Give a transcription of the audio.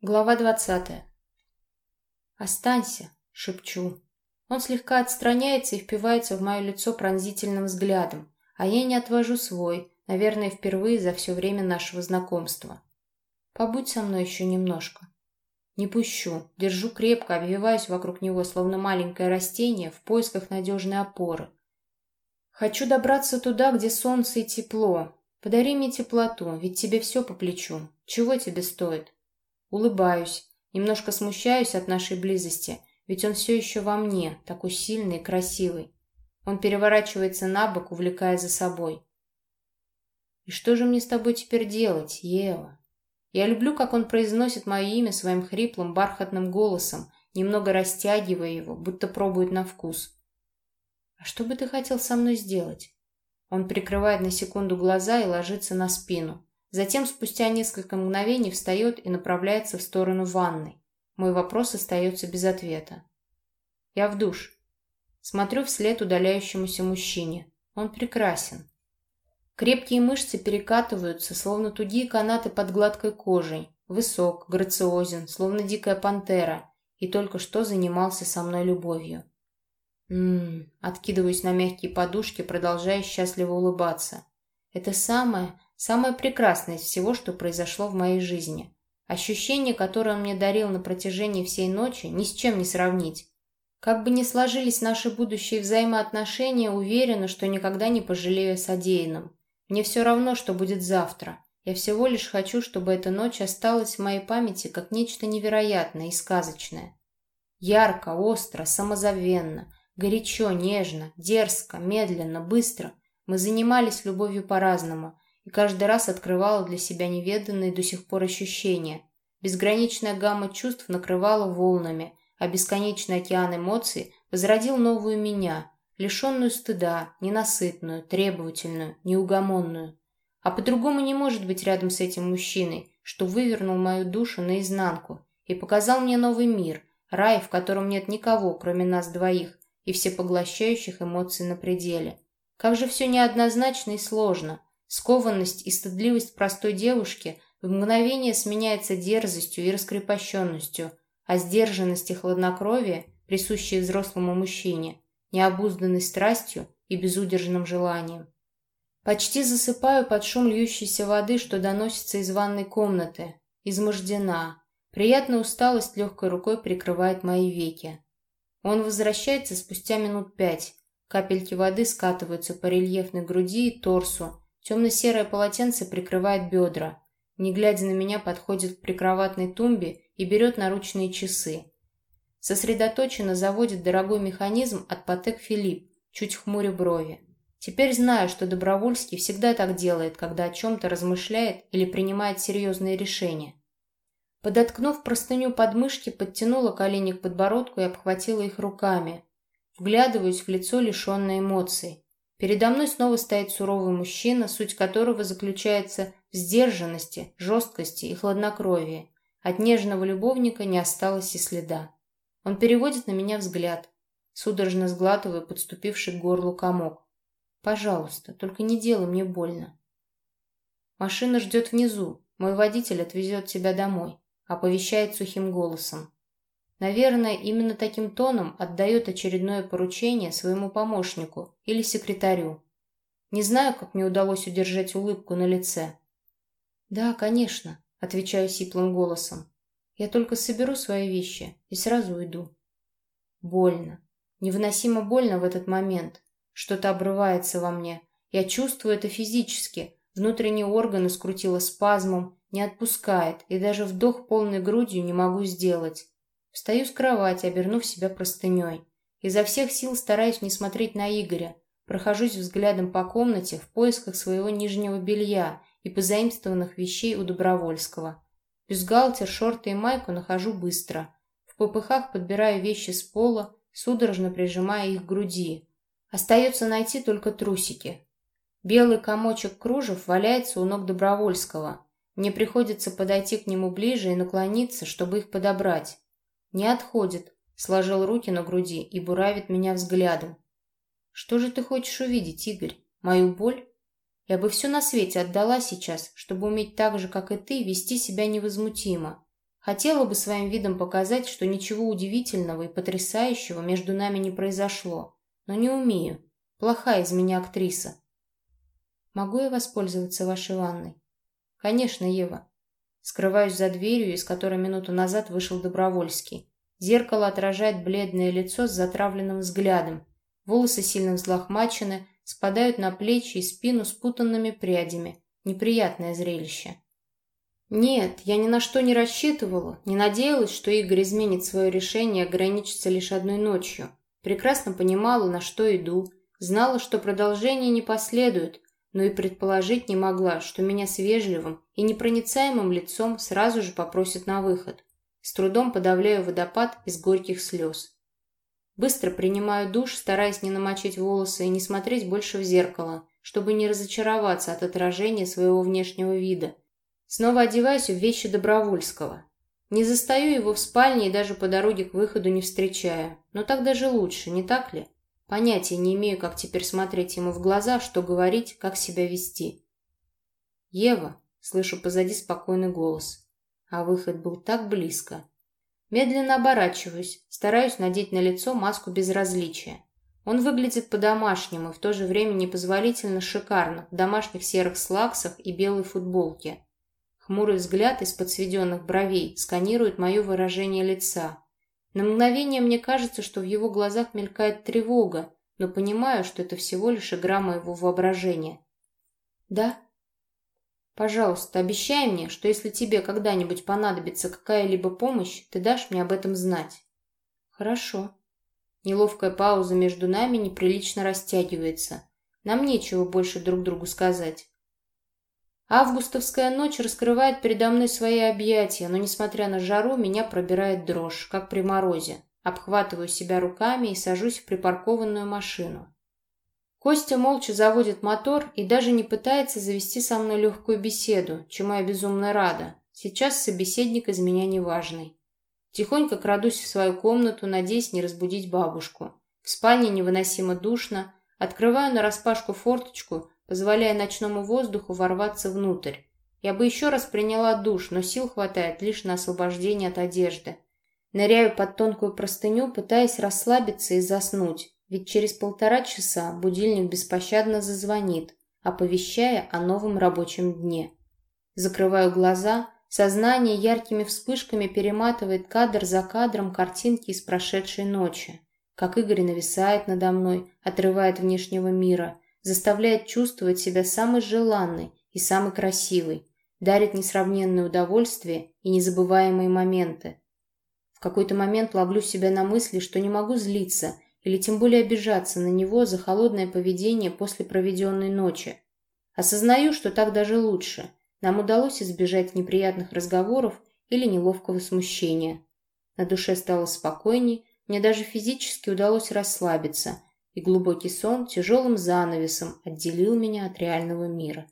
Глава двадцатая. «Останься», — шепчу. Он слегка отстраняется и впивается в мое лицо пронзительным взглядом, а я не отвожу свой, наверное, впервые за все время нашего знакомства. «Побудь со мной еще немножко». Не пущу, держу крепко, обвиваюсь вокруг него, словно маленькое растение, в поисках надежной опоры. Хочу добраться туда, где солнце и тепло. Подари мне теплоту, ведь тебе все по плечу. Чего тебе стоит? Улыбаюсь, немножко смущаюсь от нашей близости, ведь он все еще во мне, такой сильный и красивый. Он переворачивается на бок, увлекая за собой. «И что же мне с тобой теперь делать, Ева?» Я люблю, как он произносит мое имя своим хриплым, бархатным голосом, немного растягивая его, будто пробует на вкус. «А что бы ты хотел со мной сделать?» Он прикрывает на секунду глаза и ложится на спину. Затем, спустя несколько мгновений, встает и направляется в сторону ванной. Мой вопрос остается без ответа. Я в душ. Смотрю вслед удаляющемуся мужчине. Он прекрасен. Крепкие мышцы перекатываются, словно тугие канаты под гладкой кожей. Высок, грациозен, словно дикая пантера, и только что занимался со мной любовью. Ммм, откидываюсь на мягкие подушки, продолжая счастливо улыбаться. Это самое, Самое прекрасное из всего, что произошло в моей жизни. Ощущение, которое он мне дарил на протяжении всей ночи, ни с чем не сравнить. Как бы ни сложились наши будущие взаимоотношения, уверена, что никогда не пожалею о содеянном. Мне все равно, что будет завтра. Я всего лишь хочу, чтобы эта ночь осталась в моей памяти как нечто невероятное и сказочное. Ярко, остро, самозабвенно, горячо, нежно, дерзко, медленно, быстро. Мы занимались любовью по-разному – и каждый раз открывала для себя неведанные до сих пор ощущения. Безграничная гамма чувств накрывала волнами, а бесконечный океан эмоций возродил новую меня, лишенную стыда, ненасытную, требовательную, неугомонную. А по-другому не может быть рядом с этим мужчиной, что вывернул мою душу наизнанку и показал мне новый мир, рай, в котором нет никого, кроме нас двоих, и всепоглощающих эмоций на пределе. Как же все неоднозначно и сложно – Скованность и стыдливость простой девушки в мгновение сменяется дерзостью и раскрепощенностью, а сдержанность и хладнокровие, присущие взрослому мужчине, необузданной страстью и безудержным желанием. Почти засыпаю под шум льющейся воды, что доносится из ванной комнаты. Измождена. Приятная усталость легкой рукой прикрывает мои веки. Он возвращается спустя минут пять. Капельки воды скатываются по рельефной груди и торсу, Темно-серое полотенце прикрывает бедра. Не глядя на меня, подходит к прикроватной тумбе и берет наручные часы. Сосредоточенно заводит дорогой механизм от Патек Филипп, чуть хмуря брови. Теперь знаю, что Добровольский всегда так делает, когда о чем-то размышляет или принимает серьезные решения. Подоткнув простыню подмышки, подтянула колени к подбородку и обхватила их руками. Вглядываюсь в лицо, лишенное эмоций. Передо мной снова стоит суровый мужчина, суть которого заключается в сдержанности, жесткости и хладнокровии. От нежного любовника не осталось и следа. Он переводит на меня взгляд, судорожно сглатывая подступивший к горлу комок. «Пожалуйста, только не делай мне больно». «Машина ждет внизу. Мой водитель отвезет тебя домой», — оповещает сухим голосом. Наверное, именно таким тоном отдает очередное поручение своему помощнику или секретарю. Не знаю, как мне удалось удержать улыбку на лице. «Да, конечно», — отвечаю сиплым голосом. «Я только соберу свои вещи и сразу уйду». Больно. Невыносимо больно в этот момент. Что-то обрывается во мне. Я чувствую это физически. Внутренние органы скрутило спазмом, не отпускает, и даже вдох полной грудью не могу сделать. Встаю с кровати, обернув себя простыней. Изо всех сил стараюсь не смотреть на Игоря. Прохожусь взглядом по комнате в поисках своего нижнего белья и позаимствованных вещей у Добровольского. Бюстгальтер, шорты и майку нахожу быстро. В попыхах подбираю вещи с пола, судорожно прижимая их к груди. Остается найти только трусики. Белый комочек кружев валяется у ног Добровольского. Мне приходится подойти к нему ближе и наклониться, чтобы их подобрать. Не отходит, сложил руки на груди и буравит меня взглядом. Что же ты хочешь увидеть, Игорь? Мою боль? Я бы все на свете отдала сейчас, чтобы уметь так же, как и ты, вести себя невозмутимо. Хотела бы своим видом показать, что ничего удивительного и потрясающего между нами не произошло, но не умею. Плохая из меня актриса. Могу я воспользоваться вашей ванной? Конечно, Ева. Скрываюсь за дверью, из которой минуту назад вышел Добровольский. Зеркало отражает бледное лицо с затравленным взглядом. Волосы сильно взлохмачены, спадают на плечи и спину спутанными прядями. Неприятное зрелище. Нет, я ни на что не рассчитывала, не надеялась, что Игорь изменит свое решение ограничиться лишь одной ночью. Прекрасно понимала, на что иду, знала, что продолжение не последует, но и предположить не могла, что меня с вежливым и непроницаемым лицом сразу же попросят на выход. С трудом подавляю водопад из горьких слез. Быстро принимаю душ, стараясь не намочить волосы и не смотреть больше в зеркало, чтобы не разочароваться от отражения своего внешнего вида. Снова одеваюсь в вещи Добровольского. Не застаю его в спальне и даже по дороге к выходу не встречаю. Но так даже лучше, не так ли? Понятия не имею, как теперь смотреть ему в глаза, что говорить, как себя вести. «Ева», — слышу позади спокойный голос, а выход был так близко. Медленно оборачиваюсь, стараюсь надеть на лицо маску безразличия. Он выглядит по-домашнему и в то же время непозволительно шикарно в домашних серых слаксах и белой футболке. Хмурый взгляд из-под сведенных бровей сканирует мое выражение лица. На мгновение мне кажется, что в его глазах мелькает тревога, но понимаю, что это всего лишь игра моего воображения. «Да?» «Пожалуйста, обещай мне, что если тебе когда-нибудь понадобится какая-либо помощь, ты дашь мне об этом знать». «Хорошо». Неловкая пауза между нами неприлично растягивается. Нам нечего больше друг другу сказать. Августовская ночь раскрывает передо мной свои объятия, но, несмотря на жару, меня пробирает дрожь, как при морозе. Обхватываю себя руками и сажусь в припаркованную машину. Костя молча заводит мотор и даже не пытается завести со мной легкую беседу, чему я безумно рада. Сейчас собеседник из меня неважный. Тихонько крадусь в свою комнату, надеясь не разбудить бабушку. В спальне невыносимо душно. Открываю нараспашку форточку, позволяя ночному воздуху ворваться внутрь. Я бы еще раз приняла душ, но сил хватает лишь на освобождение от одежды. Ныряю под тонкую простыню, пытаясь расслабиться и заснуть, ведь через полтора часа будильник беспощадно зазвонит, оповещая о новом рабочем дне. Закрываю глаза, сознание яркими вспышками перематывает кадр за кадром картинки из прошедшей ночи. Как Игорь нависает надо мной, отрывает внешнего мира – заставляет чувствовать себя самой желанной и самой красивой, дарит несравненное удовольствие и незабываемые моменты. В какой-то момент ловлю себя на мысли, что не могу злиться или тем более обижаться на него за холодное поведение после проведенной ночи. Осознаю, что так даже лучше. Нам удалось избежать неприятных разговоров или неловкого смущения. На душе стало спокойней, мне даже физически удалось расслабиться – и глубокий сон тяжелым занавесом отделил меня от реального мира.